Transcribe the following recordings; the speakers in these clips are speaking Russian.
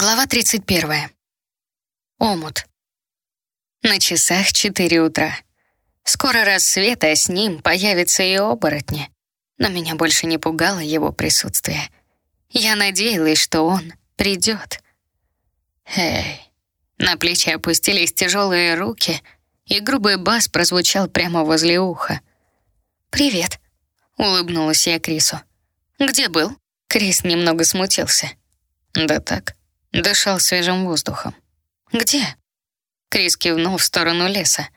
Глава 31. Омут. На часах 4 утра. Скоро рассвет, а с ним появится и оборотни. Но меня больше не пугало его присутствие. Я надеялась, что он придет. Эй. На плечи опустились тяжелые руки, и грубый бас прозвучал прямо возле уха. «Привет», — улыбнулась я Крису. «Где был?» Крис немного смутился. «Да так, Дышал свежим воздухом. «Где?» Крис кивнул в сторону леса.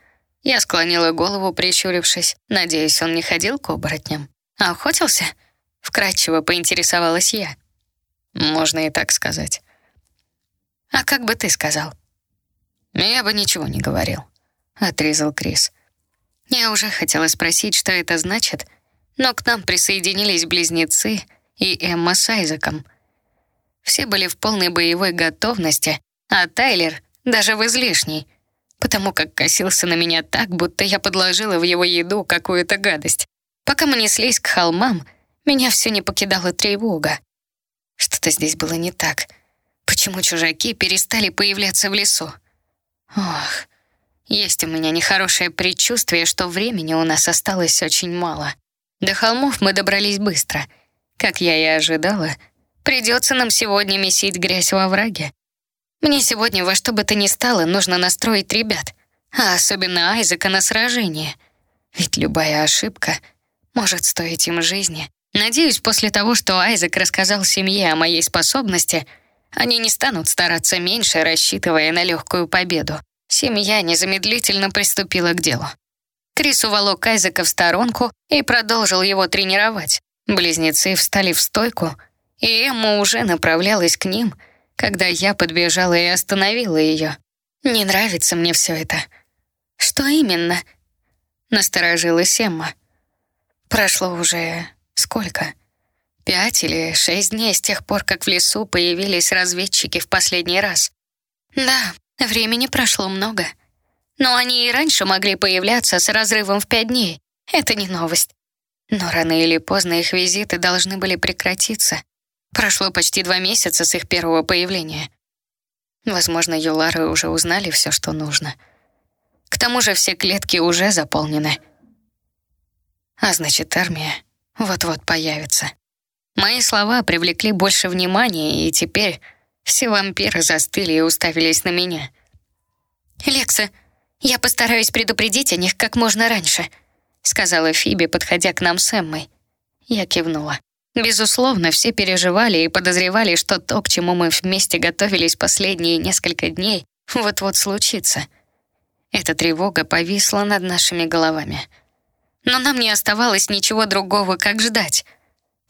Я склонила голову, прищурившись. Надеюсь, он не ходил к оборотням. «А охотился?» Вкратчиво поинтересовалась я. «Можно и так сказать». «А как бы ты сказал?» «Я бы ничего не говорил», — отрезал Крис. Я уже хотела спросить, что это значит, но к нам присоединились близнецы и Эмма с Айзеком — все были в полной боевой готовности, а Тайлер даже в излишней, потому как косился на меня так, будто я подложила в его еду какую-то гадость. Пока мы неслись к холмам, меня все не покидала тревога. Что-то здесь было не так. Почему чужаки перестали появляться в лесу? Ох, есть у меня нехорошее предчувствие, что времени у нас осталось очень мало. До холмов мы добрались быстро. Как я и ожидала — Придется нам сегодня месить грязь во враге. Мне сегодня во что бы то ни стало нужно настроить ребят, а особенно Айзека на сражение. Ведь любая ошибка может стоить им жизни. Надеюсь, после того, что Айзек рассказал семье о моей способности, они не станут стараться меньше, рассчитывая на легкую победу. Семья незамедлительно приступила к делу. Крис уволок Айзека в сторонку и продолжил его тренировать. Близнецы встали в стойку — и Эмма уже направлялась к ним, когда я подбежала и остановила ее. «Не нравится мне все это». «Что именно?» Насторожилась Эмма. «Прошло уже сколько? Пять или шесть дней с тех пор, как в лесу появились разведчики в последний раз. Да, времени прошло много. Но они и раньше могли появляться с разрывом в пять дней. Это не новость. Но рано или поздно их визиты должны были прекратиться. Прошло почти два месяца с их первого появления. Возможно, Юлары уже узнали все, что нужно. К тому же все клетки уже заполнены. А значит, армия вот-вот появится. Мои слова привлекли больше внимания, и теперь все вампиры застыли и уставились на меня. «Лекса, я постараюсь предупредить о них как можно раньше», сказала Фиби, подходя к нам с Эммой. Я кивнула. Безусловно, все переживали и подозревали, что то, к чему мы вместе готовились последние несколько дней, вот-вот случится. Эта тревога повисла над нашими головами. Но нам не оставалось ничего другого, как ждать.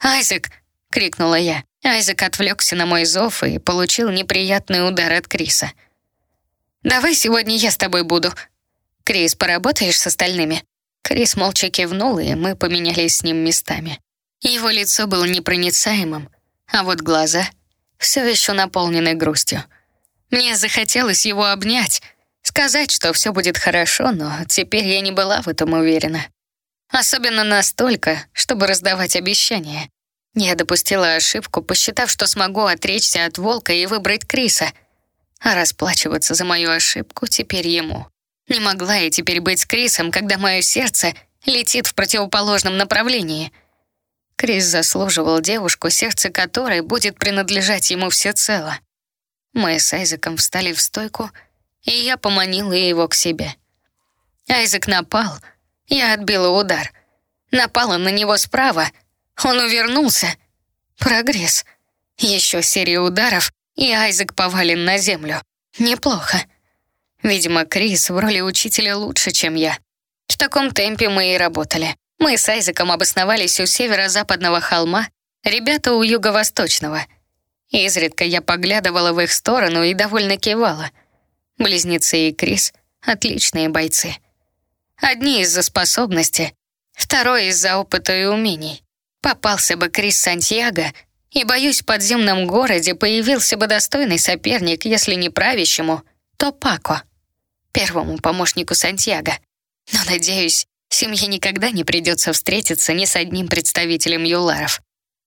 «Айзек!» — крикнула я. Айзек отвлекся на мой зов и получил неприятный удар от Криса. «Давай сегодня я с тобой буду. Крис, поработаешь с остальными?» Крис молча кивнул, и мы поменялись с ним местами. Его лицо было непроницаемым, а вот глаза все еще наполнены грустью. Мне захотелось его обнять, сказать, что все будет хорошо, но теперь я не была в этом уверена. Особенно настолько, чтобы раздавать обещания. Я допустила ошибку, посчитав, что смогу отречься от волка и выбрать Криса, а расплачиваться за мою ошибку теперь ему. Не могла я теперь быть с Крисом, когда мое сердце летит в противоположном направлении — Крис заслуживал девушку, сердце которой будет принадлежать ему всецело. Мы с Айзеком встали в стойку, и я поманила его к себе. Айзек напал, я отбила удар. Напала на него справа, он увернулся. Прогресс. Еще серия ударов, и Айзек повален на землю. Неплохо. Видимо, Крис в роли учителя лучше, чем я. В таком темпе мы и работали. Мы с Айзеком обосновались у северо-западного холма, ребята у юго-восточного. Изредка я поглядывала в их сторону и довольно кивала. Близнецы и Крис — отличные бойцы. Одни из-за способности, второй из-за опыта и умений. Попался бы Крис Сантьяго, и, боюсь, в подземном городе появился бы достойный соперник, если не правящему, то Пако, первому помощнику Сантьяго. Но, надеюсь, Семье никогда не придется встретиться ни с одним представителем Юларов.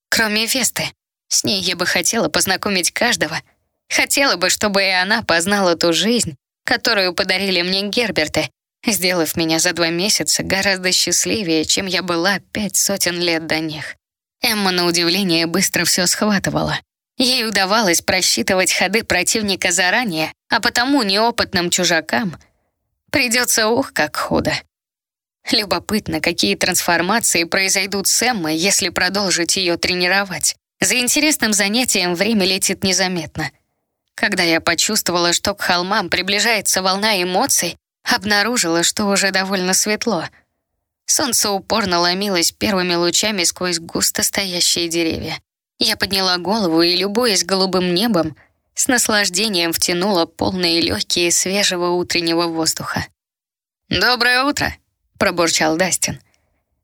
Кроме Весты. С ней я бы хотела познакомить каждого, Хотела бы, чтобы и она познала ту жизнь, которую подарили мне Герберты, сделав меня за два месяца гораздо счастливее, чем я была пять сотен лет до них. Эмма, на удивление, быстро все схватывала. Ей удавалось просчитывать ходы противника заранее, а потому неопытным чужакам придется ух, как худо. Любопытно, какие трансформации произойдут с Эммой, если продолжить ее тренировать. За интересным занятием время летит незаметно. Когда я почувствовала, что к холмам приближается волна эмоций, обнаружила, что уже довольно светло. Солнце упорно ломилось первыми лучами сквозь густо стоящие деревья. Я подняла голову и, любуясь голубым небом, с наслаждением втянула полные легкие свежего утреннего воздуха. «Доброе утро!» — пробурчал Дастин.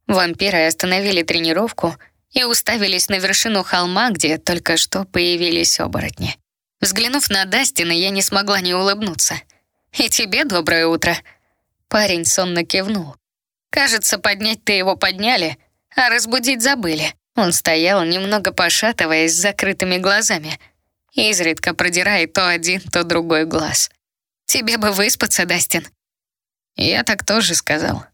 Вампиры остановили тренировку и уставились на вершину холма, где только что появились оборотни. Взглянув на Дастина, я не смогла не улыбнуться. «И тебе доброе утро!» Парень сонно кивнул. «Кажется, поднять-то его подняли, а разбудить забыли». Он стоял, немного пошатываясь с закрытыми глазами, изредка продирая то один, то другой глаз. «Тебе бы выспаться, Дастин». «Я так тоже сказал».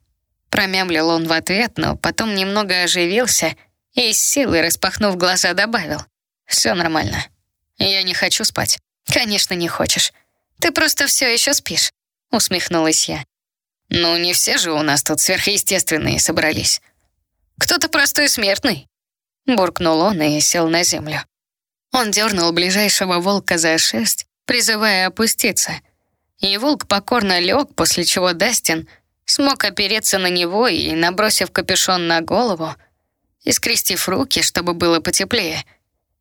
Промямлил он в ответ, но потом немного оживился и с силой, распахнув глаза, добавил. «Все нормально. Я не хочу спать». «Конечно, не хочешь. Ты просто все еще спишь», — усмехнулась я. «Ну, не все же у нас тут сверхъестественные собрались. Кто-то простой смертный». Буркнул он и сел на землю. Он дернул ближайшего волка за шерсть, призывая опуститься. И волк покорно лег, после чего Дастин смог опереться на него и, набросив капюшон на голову, и скрестив руки, чтобы было потеплее,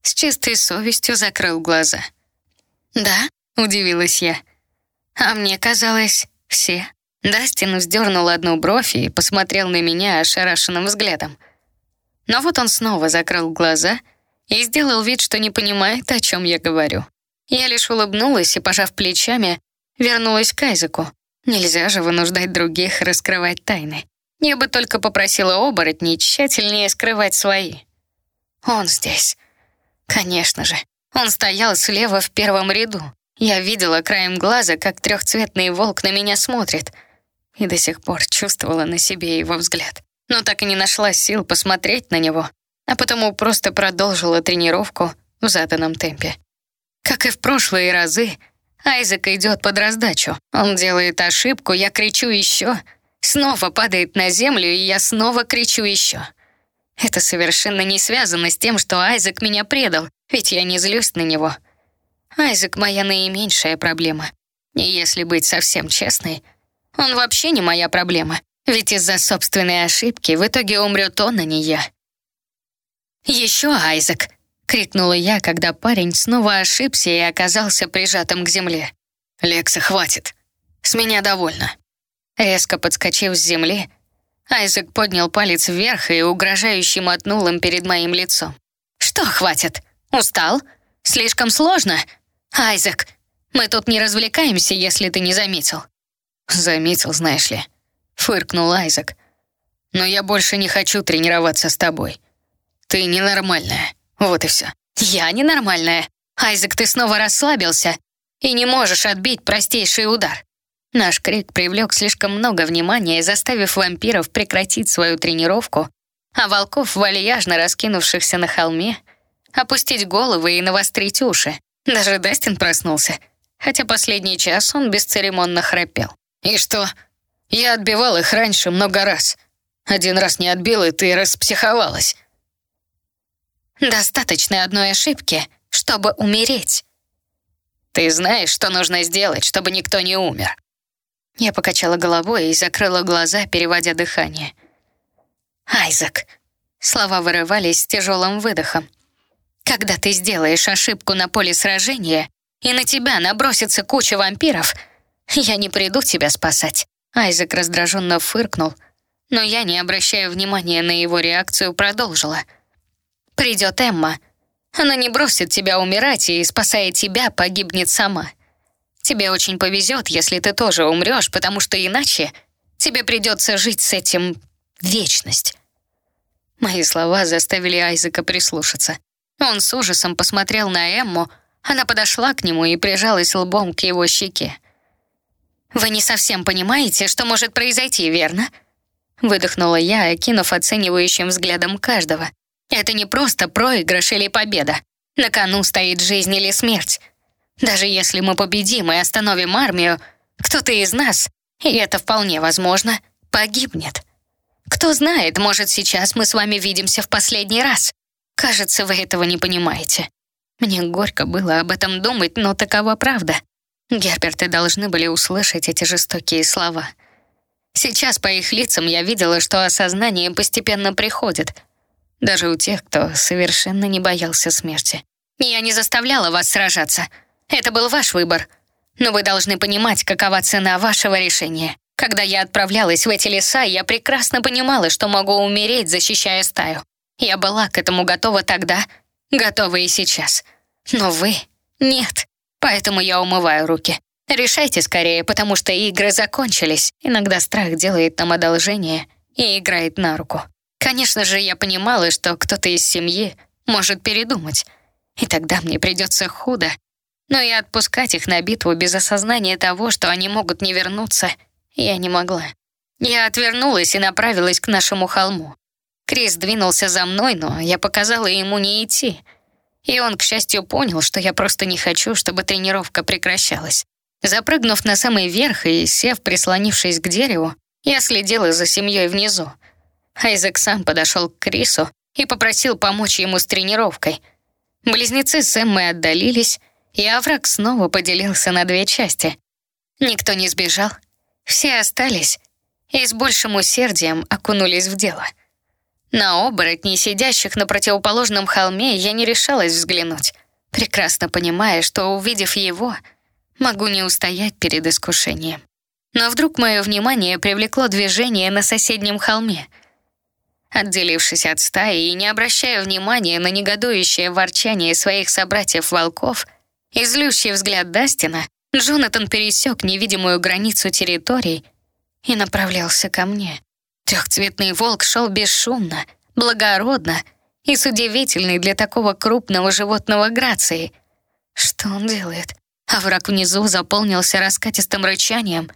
с чистой совестью закрыл глаза. «Да?» — удивилась я. «А мне казалось, все». Дастин вздернул одну бровь и посмотрел на меня ошарашенным взглядом. Но вот он снова закрыл глаза и сделал вид, что не понимает, о чем я говорю. Я лишь улыбнулась и, пожав плечами, вернулась к Айзеку. Нельзя же вынуждать других раскрывать тайны. Я бы только попросила оборотней тщательнее скрывать свои. Он здесь. Конечно же. Он стоял слева в первом ряду. Я видела краем глаза, как трехцветный волк на меня смотрит, и до сих пор чувствовала на себе его взгляд. Но так и не нашла сил посмотреть на него, а потому просто продолжила тренировку в заданном темпе. Как и в прошлые разы, Айзек идет под раздачу. Он делает ошибку, я кричу еще, снова падает на землю, и я снова кричу еще. Это совершенно не связано с тем, что Айзек меня предал, ведь я не злюсь на него — Айзек — моя наименьшая проблема. И если быть совсем честной, он вообще не моя проблема, ведь из-за собственной ошибки в итоге умрет он, а не я. «Еще Айзек!» — крикнула я, когда парень снова ошибся и оказался прижатым к земле. «Лекса, хватит! С меня довольно!» Резко подскочив с земли, Айзек поднял палец вверх и угрожающе мотнул им перед моим лицом. «Что хватит? Устал? Слишком сложно?» «Айзек, мы тут не развлекаемся, если ты не заметил». «Заметил, знаешь ли», — фыркнул Айзек. «Но я больше не хочу тренироваться с тобой. Ты ненормальная, вот и все». «Я ненормальная. Айзек, ты снова расслабился и не можешь отбить простейший удар». Наш крик привлек слишком много внимания, заставив вампиров прекратить свою тренировку, а волков, вальяжно раскинувшихся на холме, опустить головы и навострить уши. Даже Дастин проснулся, хотя последний час он бесцеремонно храпел. «И что? Я отбивал их раньше много раз. Один раз не отбил, и ты распсиховалась». «Достаточно одной ошибки, чтобы умереть». «Ты знаешь, что нужно сделать, чтобы никто не умер?» Я покачала головой и закрыла глаза, переводя дыхание. «Айзек». Слова вырывались с тяжелым выдохом. Когда ты сделаешь ошибку на поле сражения, и на тебя набросится куча вампиров, я не приду тебя спасать». Айзек раздраженно фыркнул, но я, не обращая внимания на его реакцию, продолжила. «Придет Эмма. Она не бросит тебя умирать и, спасая тебя, погибнет сама. Тебе очень повезет, если ты тоже умрешь, потому что иначе тебе придется жить с этим вечность». Мои слова заставили Айзека прислушаться. Он с ужасом посмотрел на Эмму, Она подошла к нему и прижалась лбом к его щеке. «Вы не совсем понимаете, что может произойти, верно?» Выдохнула я, окинув оценивающим взглядом каждого. «Это не просто проигрыш или победа. На кону стоит жизнь или смерть. Даже если мы победим и остановим армию, кто-то из нас, и это вполне возможно, погибнет. Кто знает, может, сейчас мы с вами видимся в последний раз. Кажется, вы этого не понимаете. Мне горько было об этом думать, но такова правда. Герберты должны были услышать эти жестокие слова. Сейчас по их лицам я видела, что осознание постепенно приходит. Даже у тех, кто совершенно не боялся смерти. Я не заставляла вас сражаться. Это был ваш выбор. Но вы должны понимать, какова цена вашего решения. Когда я отправлялась в эти леса, я прекрасно понимала, что могу умереть, защищая стаю. Я была к этому готова тогда, готова и сейчас. Но вы — нет. Поэтому я умываю руки. Решайте скорее, потому что игры закончились. Иногда страх делает нам одолжение и играет на руку. Конечно же, я понимала, что кто-то из семьи может передумать. И тогда мне придется худо. Но и отпускать их на битву без осознания того, что они могут не вернуться, я не могла. Я отвернулась и направилась к нашему холму. Крис двинулся за мной, но я показала ему не идти — и он, к счастью, понял, что я просто не хочу, чтобы тренировка прекращалась. Запрыгнув на самый верх и сев, прислонившись к дереву, я следила за семьей внизу. Айзек сам подошел к Крису и попросил помочь ему с тренировкой. Близнецы с Эммой отдалились, и овраг снова поделился на две части. Никто не сбежал, все остались и с большим усердием окунулись в дело — на оборотней, сидящих на противоположном холме, я не решалась взглянуть, прекрасно понимая, что, увидев его, могу не устоять перед искушением. Но вдруг мое внимание привлекло движение на соседнем холме. Отделившись от стаи и не обращая внимания на негодующее ворчание своих собратьев-волков и злющий взгляд Дастина, Джонатан пересек невидимую границу территорий и направлялся ко мне. Трехцветный волк шел бесшумно, благородно и с удивительной для такого крупного животного грацией. Что он делает? А враг внизу заполнился раскатистым рычанием.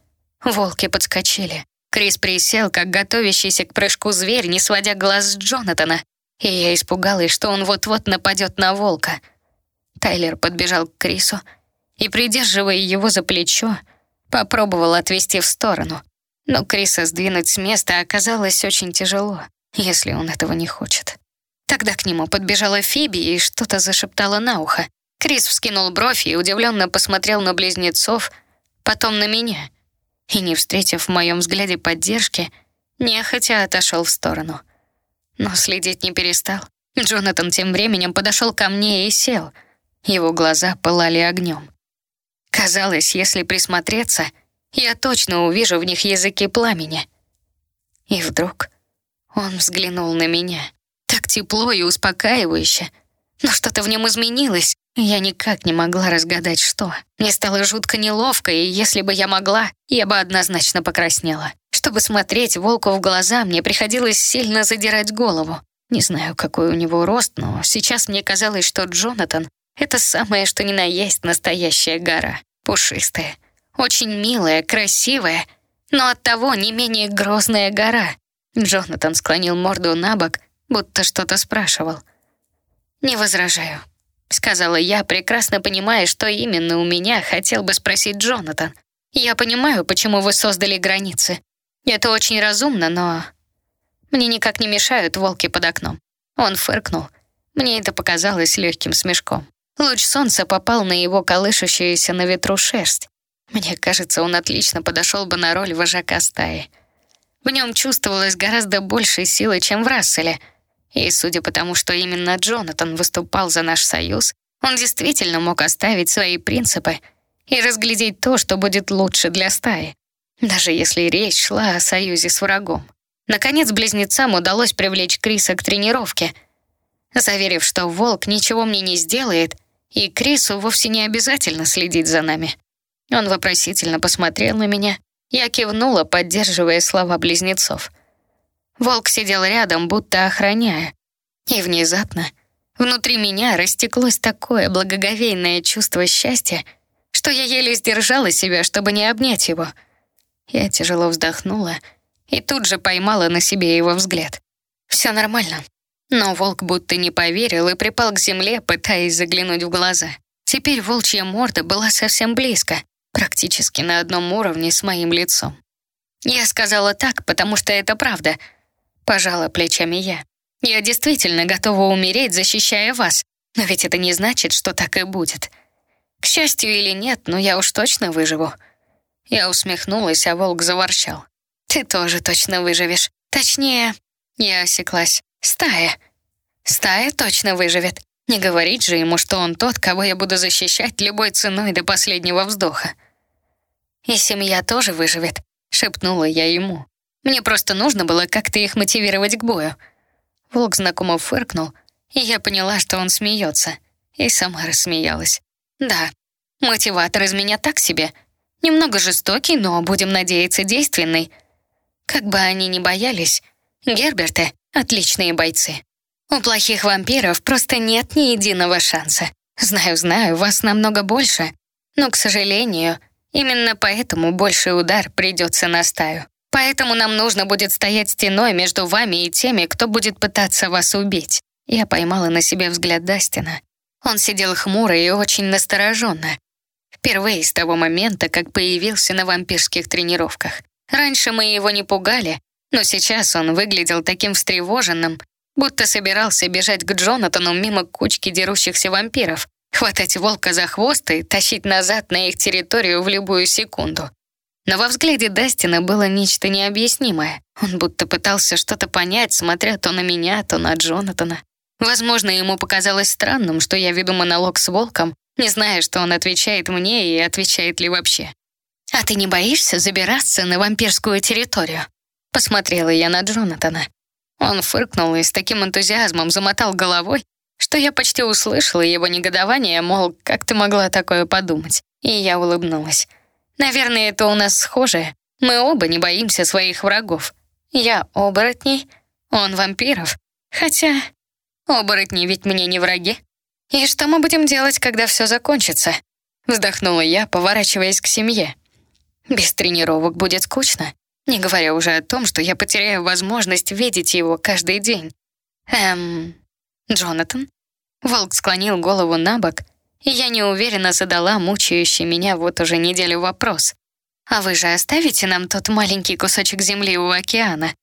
Волки подскочили. Крис присел, как готовящийся к прыжку зверь, не сводя глаз с Джонатана, и я испугалась, что он вот-вот нападет на волка. Тайлер подбежал к Крису и, придерживая его за плечо, попробовал отвести в сторону. Но Криса сдвинуть с места оказалось очень тяжело, если он этого не хочет. Тогда к нему подбежала Фиби и что-то зашептала на ухо. Крис вскинул бровь и удивленно посмотрел на близнецов, потом на меня. И, не встретив в моем взгляде поддержки, нехотя отошел в сторону. Но следить не перестал. Джонатан тем временем подошел ко мне и сел. Его глаза пылали огнем. Казалось, если присмотреться — я точно увижу в них языки пламени. И вдруг он взглянул на меня. Так тепло и успокаивающе. Но что-то в нем изменилось. Я никак не могла разгадать, что. Мне стало жутко неловко, и если бы я могла, я бы однозначно покраснела. Чтобы смотреть волку в глаза, мне приходилось сильно задирать голову. Не знаю, какой у него рост, но сейчас мне казалось, что Джонатан — это самое, что ни на есть настоящая гора. Пушистая, очень милая, красивая, но оттого не менее грозная гора. Джонатан склонил морду на бок, будто что-то спрашивал. «Не возражаю», — сказала я, прекрасно понимая, что именно у меня хотел бы спросить Джонатан. «Я понимаю, почему вы создали границы. Это очень разумно, но мне никак не мешают волки под окном». Он фыркнул. Мне это показалось легким смешком. Луч солнца попал на его колышущуюся на ветру шерсть. Мне кажется, он отлично подошел бы на роль вожака стаи. В нем чувствовалось гораздо больше силы, чем в Расселе. И судя по тому, что именно Джонатан выступал за наш союз, он действительно мог оставить свои принципы и разглядеть то, что будет лучше для стаи, даже если речь шла о союзе с врагом. Наконец, близнецам удалось привлечь Криса к тренировке, заверив, что волк ничего мне не сделает, и Крису вовсе не обязательно следить за нами. Он вопросительно посмотрел на меня. Я кивнула, поддерживая слова близнецов. Волк сидел рядом, будто охраняя. И внезапно Внутри меня растеклось такое благоговейное чувство счастья, что я еле сдержала себя, чтобы не обнять его. Я тяжело вздохнула и тут же поймала на себе его взгляд. Все нормально. Но волк будто не поверил и припал к земле, пытаясь заглянуть в глаза. Теперь волчья морда была совсем близко, практически на одном уровне с моим лицом. Я сказала так, потому что это правда. Пожала плечами я. Я действительно готова умереть, защищая вас, но ведь это не значит, что так и будет. К счастью или нет, но я уж точно выживу. Я усмехнулась, а волк заворчал. Ты тоже точно выживешь. Точнее, я осеклась. Стая. Стая точно выживет. Не говорить же ему, что он тот, кого я буду защищать любой ценой до последнего вздоха. И семья тоже выживет, шепнула я ему. Мне просто нужно было как-то их мотивировать к бою. Волк знакомо фыркнул, и я поняла, что он смеется, и сама рассмеялась. Да, мотиватор из меня так себе. Немного жестокий, но, будем надеяться, действенный. Как бы они ни боялись, Герберты — отличные бойцы. У плохих вампиров просто нет ни единого шанса. Знаю, знаю, вас намного больше, но, к сожалению, именно поэтому больший удар придется на стаю. Поэтому нам нужно будет стоять стеной между вами и теми, кто будет пытаться вас убить. Я поймала на себе взгляд Дастина. Он сидел хмуро и очень настороженно. Впервые с того момента, как появился на вампирских тренировках. Раньше мы его не пугали, но сейчас он выглядел таким встревоженным, будто собирался бежать к Джонатану мимо кучки дерущихся вампиров, хватать волка за хвост и тащить назад на их территорию в любую секунду. Но во взгляде Дастина было нечто необъяснимое. Он будто пытался что-то понять, смотря то на меня, то на Джонатана. Возможно, ему показалось странным, что я веду монолог с волком, не зная, что он отвечает мне и отвечает ли вообще. «А ты не боишься забираться на вампирскую территорию?» Посмотрела я на Джонатана. Он фыркнул и с таким энтузиазмом замотал головой, что я почти услышала его негодование, мол, как ты могла такое подумать? И я улыбнулась. Наверное, это у нас схожее. Мы оба не боимся своих врагов. Я оборотней, он вампиров. Хотя оборотни ведь мне не враги. И что мы будем делать, когда все закончится? Вздохнула я, поворачиваясь к семье. Без тренировок будет скучно, не говоря уже о том, что я потеряю возможность видеть его каждый день. Эм... Джонатан? Волк склонил голову на бок и я неуверенно задала мучающий меня вот уже неделю вопрос. «А вы же оставите нам тот маленький кусочек земли у океана?»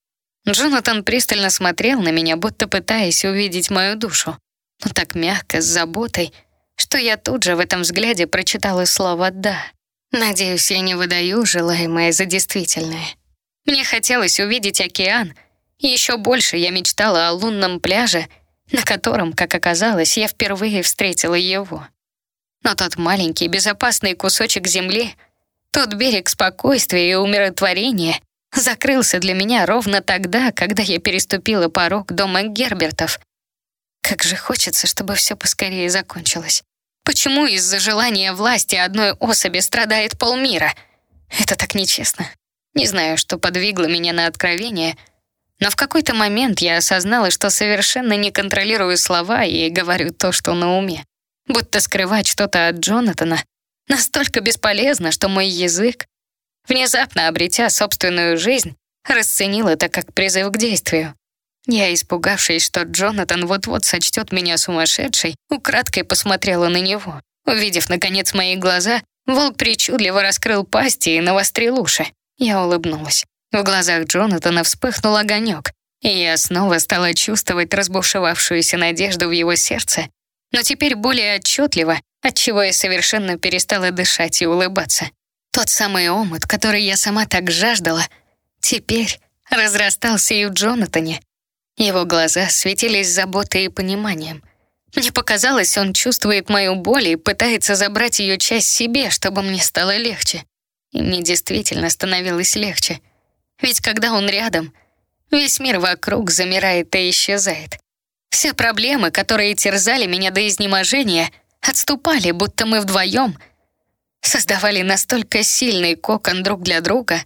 Джонатан пристально смотрел на меня, будто пытаясь увидеть мою душу. Но так мягко, с заботой, что я тут же в этом взгляде прочитала слово «да». Надеюсь, я не выдаю желаемое за действительное. Мне хотелось увидеть океан, еще больше я мечтала о лунном пляже, на котором, как оказалось, я впервые встретила его. Но тот маленький безопасный кусочек земли, тот берег спокойствия и умиротворения закрылся для меня ровно тогда, когда я переступила порог дома Гербертов. Как же хочется, чтобы все поскорее закончилось. Почему из-за желания власти одной особи страдает полмира? Это так нечестно. Не знаю, что подвигло меня на откровение, но в какой-то момент я осознала, что совершенно не контролирую слова и говорю то, что на уме будто скрывать что-то от Джонатана настолько бесполезно, что мой язык, внезапно обретя собственную жизнь, расценил это как призыв к действию. Я, испугавшись, что Джонатан вот-вот сочтет меня сумасшедшей, украдкой посмотрела на него. Увидев, наконец, мои глаза, волк причудливо раскрыл пасти и навострил уши. Я улыбнулась. В глазах Джонатана вспыхнул огонек, и я снова стала чувствовать разбушевавшуюся надежду в его сердце но теперь более отчетливо, отчего я совершенно перестала дышать и улыбаться. Тот самый омут, который я сама так жаждала, теперь разрастался и в Джонатане. Его глаза светились заботой и пониманием. Мне показалось, он чувствует мою боль и пытается забрать ее часть себе, чтобы мне стало легче. И мне действительно становилось легче. Ведь когда он рядом, весь мир вокруг замирает и исчезает. Все проблемы, которые терзали меня до изнеможения, отступали, будто мы вдвоем создавали настолько сильный кокон друг для друга,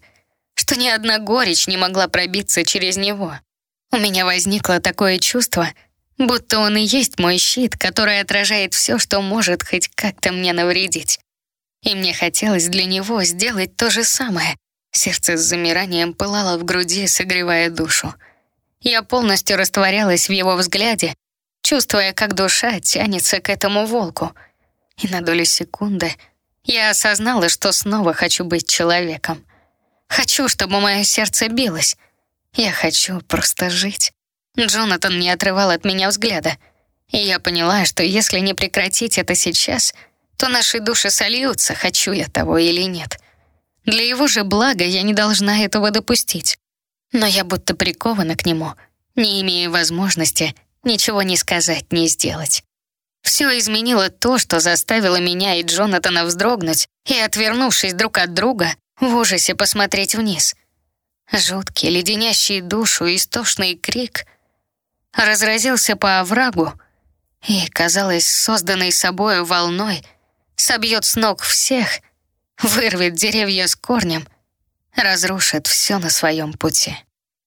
что ни одна горечь не могла пробиться через него. У меня возникло такое чувство, Будто он и есть мой щит, который отражает все, что может хоть как-то мне навредить. И мне хотелось для него сделать то же самое. Сердце с замиранием пылало в груди, согревая душу. Я полностью растворялась в его взгляде, чувствуя, как душа тянется к этому волку. И на долю секунды я осознала, что снова хочу быть человеком. Хочу, чтобы мое сердце билось. Я хочу просто жить. Джонатан не отрывал от меня взгляда. И я поняла, что если не прекратить это сейчас, то наши души сольются, хочу я того или нет. Для его же блага я не должна этого допустить. Но я будто прикована к нему, не имея возможности ничего не сказать, не сделать. Все изменило то, что заставило меня и Джонатана вздрогнуть и, отвернувшись друг от друга, в ужасе посмотреть вниз. Жуткий, леденящий душу истошный крик разразился по оврагу и, казалось, созданной собою волной, собьет с ног всех, вырвет деревья с корнем, разрушит все на своем пути.